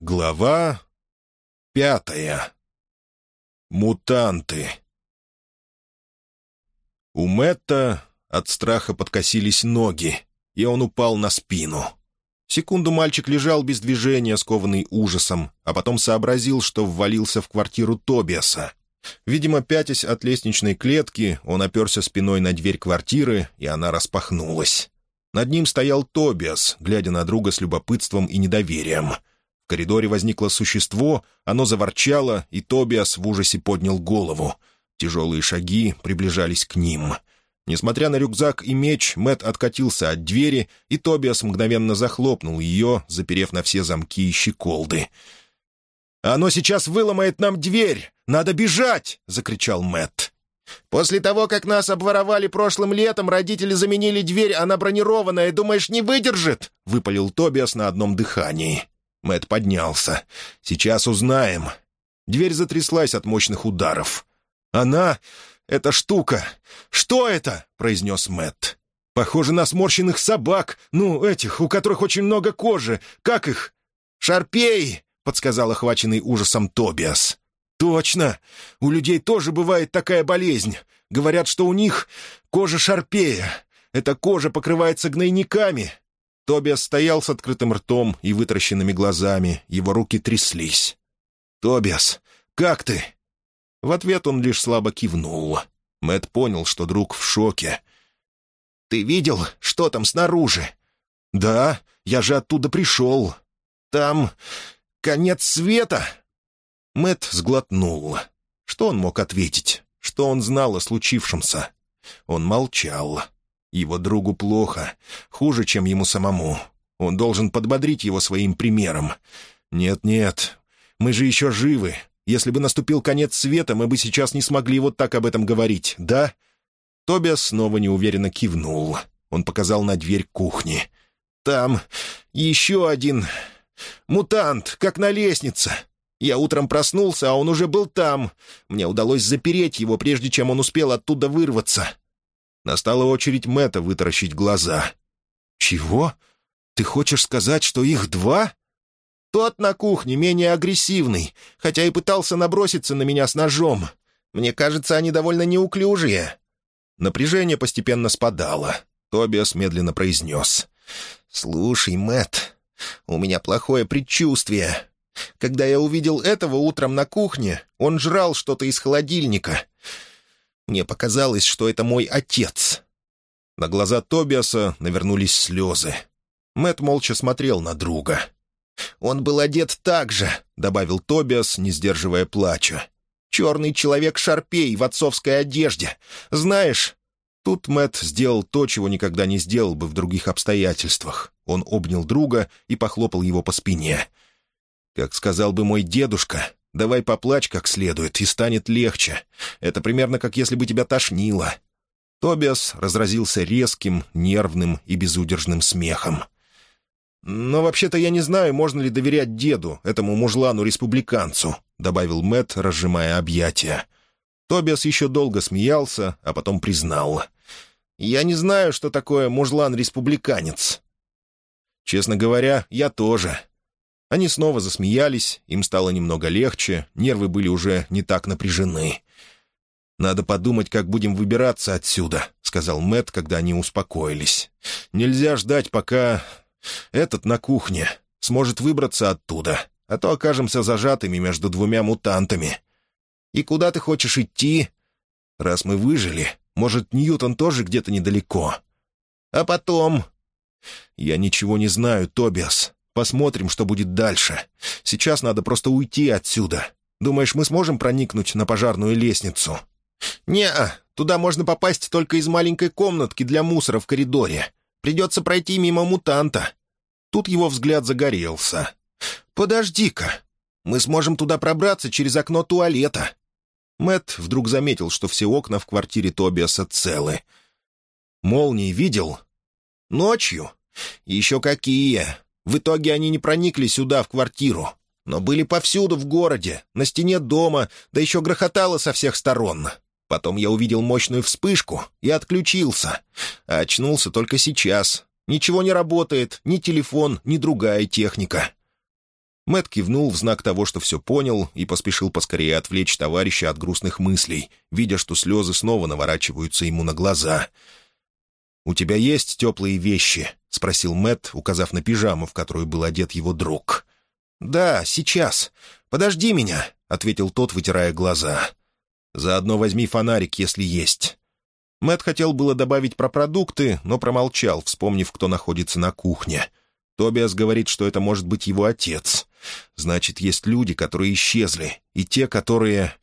Глава пятая. Мутанты. У Мэтта от страха подкосились ноги, и он упал на спину. Секунду мальчик лежал без движения, скованный ужасом, а потом сообразил, что ввалился в квартиру Тобиаса. Видимо, пятясь от лестничной клетки, он оперся спиной на дверь квартиры, и она распахнулась. Над ним стоял Тобиас, глядя на друга с любопытством и недоверием. Коридоре возникло существо, оно заворчало, и Тобиас в ужасе поднял голову. Тяжелые шаги приближались к ним. Несмотря на рюкзак и меч, Мэт откатился от двери, и Тобиас мгновенно захлопнул ее, заперев на все замки и щеколды. «Оно сейчас выломает нам дверь! Надо бежать!» — закричал Мэт. «После того, как нас обворовали прошлым летом, родители заменили дверь, она бронированная, думаешь, не выдержит?» — выпалил Тобиас на одном дыхании. Мэт поднялся. «Сейчас узнаем». Дверь затряслась от мощных ударов. «Она «Эта штука! Что это?» — произнес Мэтт. «Похоже на сморщенных собак. Ну, этих, у которых очень много кожи. Как их?» «Шарпей!» — подсказал охваченный ужасом Тобиас. «Точно! У людей тоже бывает такая болезнь. Говорят, что у них кожа шарпея. Эта кожа покрывается гнойниками». Тобиас стоял с открытым ртом и вытаращенными глазами. Его руки тряслись. «Тобиас, как ты?» В ответ он лишь слабо кивнул. Мэт понял, что друг в шоке. «Ты видел, что там снаружи?» «Да, я же оттуда пришел. Там конец света?» Мэт сглотнул. Что он мог ответить? Что он знал о случившемся? Он молчал. Его другу плохо, хуже, чем ему самому. Он должен подбодрить его своим примером. «Нет-нет, мы же еще живы, если бы наступил конец света, мы бы сейчас не смогли вот так об этом говорить, да?» Тобиас снова неуверенно кивнул. Он показал на дверь кухни. «Там еще один мутант, как на лестнице. Я утром проснулся, а он уже был там. Мне удалось запереть его, прежде чем он успел оттуда вырваться». Настала очередь Мэтта вытаращить глаза. «Чего? Ты хочешь сказать, что их два?» Тот на кухне менее агрессивный, хотя и пытался наброситься на меня с ножом. Мне кажется, они довольно неуклюжие». Напряжение постепенно спадало. Тобиас медленно произнес. «Слушай, Мэт, у меня плохое предчувствие. Когда я увидел этого утром на кухне, он жрал что-то из холодильника. Мне показалось, что это мой отец». На глаза Тобиаса навернулись слезы. Мэт молча смотрел на друга. «Он был одет так же», — добавил Тобиас, не сдерживая плача. «Черный человек-шарпей в отцовской одежде. Знаешь...» Тут Мэт сделал то, чего никогда не сделал бы в других обстоятельствах. Он обнял друга и похлопал его по спине. «Как сказал бы мой дедушка, давай поплачь как следует, и станет легче. Это примерно как если бы тебя тошнило». Тобиас разразился резким, нервным и безудержным смехом. «Но вообще-то я не знаю, можно ли доверять деду, этому мужлану-республиканцу», — добавил Мэт, разжимая объятия. Тобиас еще долго смеялся, а потом признал. «Я не знаю, что такое мужлан-республиканец». «Честно говоря, я тоже». Они снова засмеялись, им стало немного легче, нервы были уже не так напряжены. «Надо подумать, как будем выбираться отсюда», — сказал Мэт, когда они успокоились. «Нельзя ждать, пока этот на кухне. Сможет выбраться оттуда, а то окажемся зажатыми между двумя мутантами. И куда ты хочешь идти? Раз мы выжили, может, Ньютон тоже где-то недалеко. А потом... Я ничего не знаю, Тобиас. Посмотрим, что будет дальше. Сейчас надо просто уйти отсюда. Думаешь, мы сможем проникнуть на пожарную лестницу? «Не-а, туда можно попасть только из маленькой комнатки для мусора в коридоре. Придется пройти мимо мутанта». Тут его взгляд загорелся. «Подожди-ка, мы сможем туда пробраться через окно туалета». Мэт вдруг заметил, что все окна в квартире Тобиаса целы. «Молнии видел?» «Ночью? Еще какие! В итоге они не проникли сюда, в квартиру, но были повсюду в городе, на стене дома, да еще грохотало со всех сторон. Потом я увидел мощную вспышку и отключился. А очнулся только сейчас. Ничего не работает, ни телефон, ни другая техника. Мэт кивнул в знак того, что все понял, и поспешил поскорее отвлечь товарища от грустных мыслей, видя, что слезы снова наворачиваются ему на глаза. «У тебя есть теплые вещи?» — спросил Мэт, указав на пижаму, в которую был одет его друг. «Да, сейчас. Подожди меня», — ответил тот, вытирая глаза. «Заодно возьми фонарик, если есть». Мэт хотел было добавить про продукты, но промолчал, вспомнив, кто находится на кухне. Тобиас говорит, что это может быть его отец. Значит, есть люди, которые исчезли, и те, которые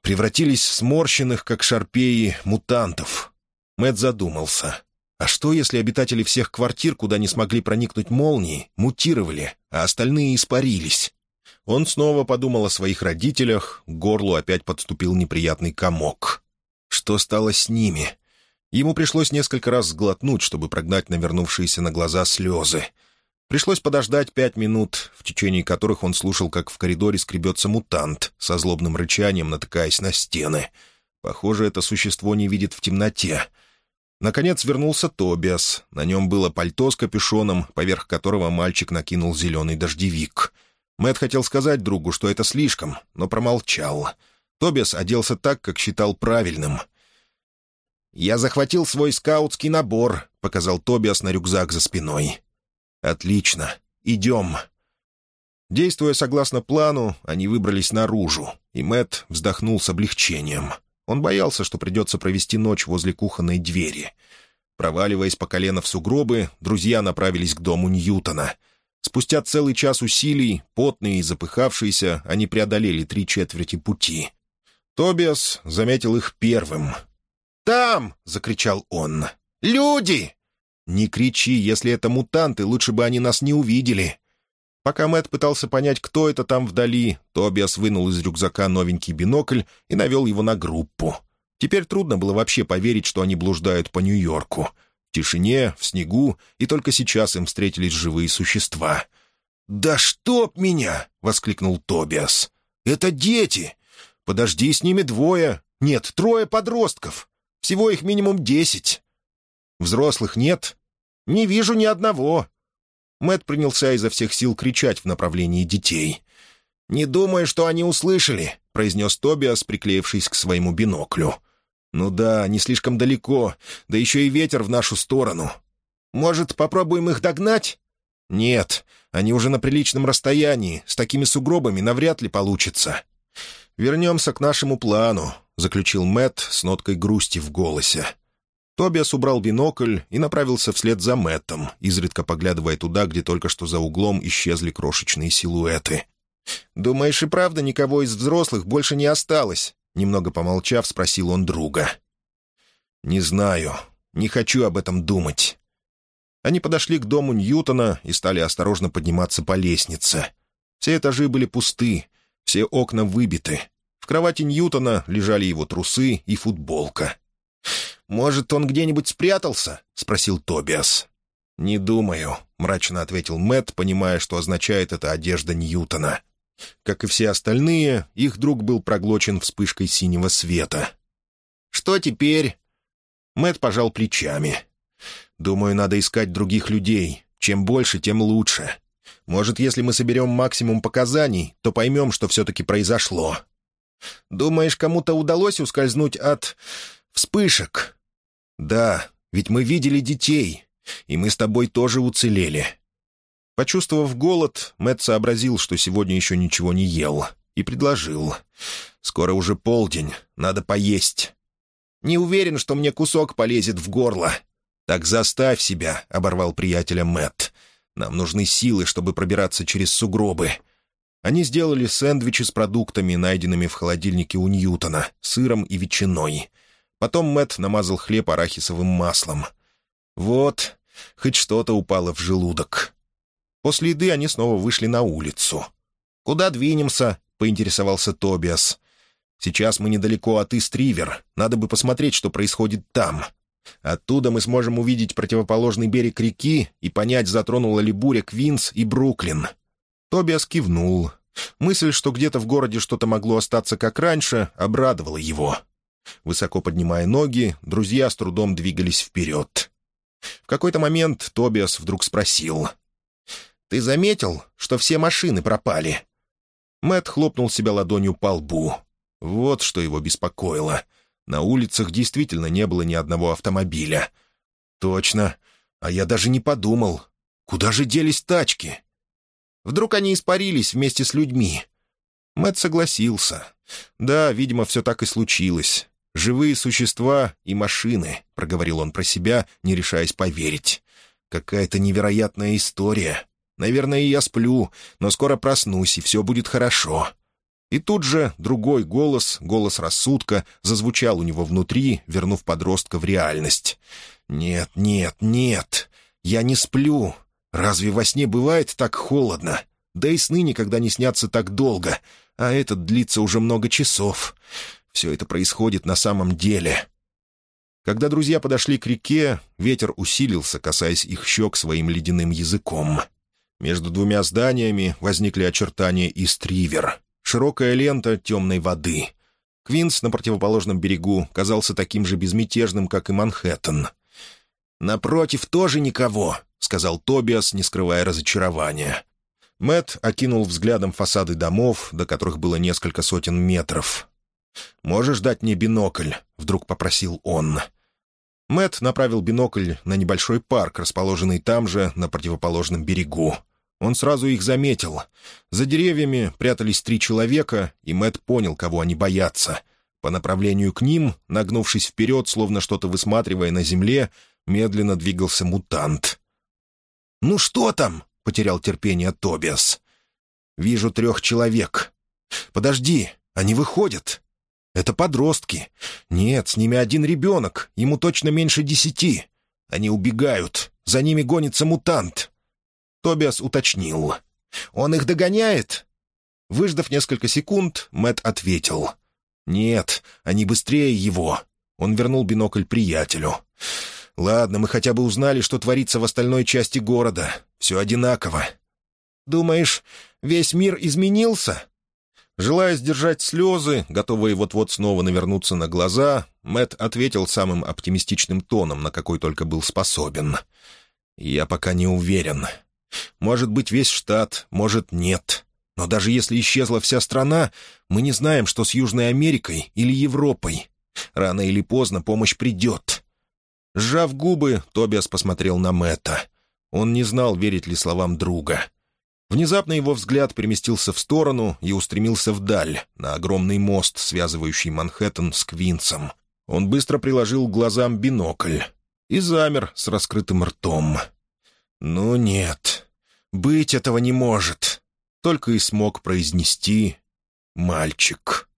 превратились в сморщенных, как шарпеи, мутантов. Мэт задумался. А что, если обитатели всех квартир, куда не смогли проникнуть молнии, мутировали, а остальные испарились? Он снова подумал о своих родителях, к горлу опять подступил неприятный комок. Что стало с ними? Ему пришлось несколько раз сглотнуть, чтобы прогнать навернувшиеся на глаза слезы. Пришлось подождать пять минут, в течение которых он слушал, как в коридоре скребется мутант, со злобным рычанием натыкаясь на стены. Похоже, это существо не видит в темноте. Наконец вернулся Тобиас. На нем было пальто с капюшоном, поверх которого мальчик накинул зеленый дождевик. Мэт хотел сказать другу, что это слишком, но промолчал. Тобиас оделся так, как считал правильным. «Я захватил свой скаутский набор», — показал Тобиас на рюкзак за спиной. «Отлично. Идем». Действуя согласно плану, они выбрались наружу, и Мэт вздохнул с облегчением. Он боялся, что придется провести ночь возле кухонной двери. Проваливаясь по колено в сугробы, друзья направились к дому Ньютона. Спустя целый час усилий, потные и запыхавшиеся, они преодолели три четверти пути. Тобиас заметил их первым. «Там!» — закричал он. «Люди!» «Не кричи, если это мутанты, лучше бы они нас не увидели». Пока Мэт пытался понять, кто это там вдали, Тобиас вынул из рюкзака новенький бинокль и навел его на группу. Теперь трудно было вообще поверить, что они блуждают по Нью-Йорку. В тишине, в снегу, и только сейчас им встретились живые существа. «Да чтоб меня!» — воскликнул Тобиас. «Это дети! Подожди, с ними двое. Нет, трое подростков. Всего их минимум десять. Взрослых нет? Не вижу ни одного». Мэт принялся изо всех сил кричать в направлении детей. «Не думаю, что они услышали», — произнес Тобиас, приклеившись к своему биноклю. «Ну да, не слишком далеко, да еще и ветер в нашу сторону. Может, попробуем их догнать?» «Нет, они уже на приличном расстоянии, с такими сугробами навряд ли получится». «Вернемся к нашему плану», — заключил Мэт с ноткой грусти в голосе. Тобиас убрал бинокль и направился вслед за Мэттом, изредка поглядывая туда, где только что за углом исчезли крошечные силуэты. «Думаешь, и правда никого из взрослых больше не осталось?» Немного помолчав, спросил он друга. «Не знаю. Не хочу об этом думать». Они подошли к дому Ньютона и стали осторожно подниматься по лестнице. Все этажи были пусты, все окна выбиты. В кровати Ньютона лежали его трусы и футболка. «Может, он где-нибудь спрятался?» — спросил Тобиас. «Не думаю», — мрачно ответил Мэт, понимая, что означает эта одежда Ньютона. Как и все остальные, их друг был проглочен вспышкой синего света. «Что теперь?» Мэт пожал плечами. «Думаю, надо искать других людей. Чем больше, тем лучше. Может, если мы соберем максимум показаний, то поймем, что все-таки произошло. Думаешь, кому-то удалось ускользнуть от вспышек?» «Да, ведь мы видели детей, и мы с тобой тоже уцелели». Почувствовав голод, Мэтт сообразил, что сегодня еще ничего не ел, и предложил. «Скоро уже полдень, надо поесть». «Не уверен, что мне кусок полезет в горло». «Так заставь себя», — оборвал приятеля Мэтт. «Нам нужны силы, чтобы пробираться через сугробы». Они сделали сэндвичи с продуктами, найденными в холодильнике у Ньютона, сыром и ветчиной. Потом Мэт намазал хлеб арахисовым маслом. Вот, хоть что-то упало в желудок. После еды они снова вышли на улицу. «Куда двинемся?» — поинтересовался Тобиас. «Сейчас мы недалеко от Истривер. Надо бы посмотреть, что происходит там. Оттуда мы сможем увидеть противоположный берег реки и понять, затронула ли буря Квинс и Бруклин». Тобиас кивнул. Мысль, что где-то в городе что-то могло остаться как раньше, обрадовала его. Высоко поднимая ноги, друзья с трудом двигались вперед. В какой-то момент Тобиас вдруг спросил. Ты заметил, что все машины пропали?» Мэт хлопнул себя ладонью по лбу. Вот что его беспокоило. На улицах действительно не было ни одного автомобиля. «Точно. А я даже не подумал. Куда же делись тачки?» Вдруг они испарились вместе с людьми. Мэт согласился. «Да, видимо, все так и случилось. Живые существа и машины», — проговорил он про себя, не решаясь поверить. «Какая-то невероятная история. Наверное, я сплю, но скоро проснусь, и все будет хорошо». И тут же другой голос, голос рассудка, зазвучал у него внутри, вернув подростка в реальность. «Нет, нет, нет, я не сплю. Разве во сне бывает так холодно? Да и сны никогда не снятся так долго, а этот длится уже много часов. Все это происходит на самом деле». Когда друзья подошли к реке, ветер усилился, касаясь их щек своим ледяным языком. Между двумя зданиями возникли очертания Истривер, широкая лента темной воды. Квинс на противоположном берегу казался таким же безмятежным, как и Манхэттен. «Напротив тоже никого», — сказал Тобиас, не скрывая разочарования. Мэт окинул взглядом фасады домов, до которых было несколько сотен метров. «Можешь дать мне бинокль?» — вдруг попросил он. Мэт направил бинокль на небольшой парк, расположенный там же, на противоположном берегу. Он сразу их заметил. За деревьями прятались три человека, и Мэт понял, кого они боятся. По направлению к ним, нагнувшись вперед, словно что-то высматривая на земле, медленно двигался мутант. «Ну что там?» — потерял терпение Тобиас. «Вижу трех человек. Подожди, они выходят. Это подростки. Нет, с ними один ребенок, ему точно меньше десяти. Они убегают, за ними гонится мутант». Тобиас уточнил. «Он их догоняет?» Выждав несколько секунд, Мэт ответил. «Нет, они быстрее его». Он вернул бинокль приятелю. «Ладно, мы хотя бы узнали, что творится в остальной части города. Все одинаково». «Думаешь, весь мир изменился?» Желая сдержать слезы, готовые вот-вот снова навернуться на глаза, Мэт ответил самым оптимистичным тоном, на какой только был способен. «Я пока не уверен. Может быть, весь штат, может, нет. Но даже если исчезла вся страна, мы не знаем, что с Южной Америкой или Европой. Рано или поздно помощь придет». Сжав губы, Тобиас посмотрел на Мэтта. Он не знал, верить ли словам друга. Внезапно его взгляд переместился в сторону и устремился вдаль, на огромный мост, связывающий Манхэттен с Квинсом. Он быстро приложил глазам бинокль и замер с раскрытым ртом. «Ну нет, быть этого не может», — только и смог произнести «мальчик».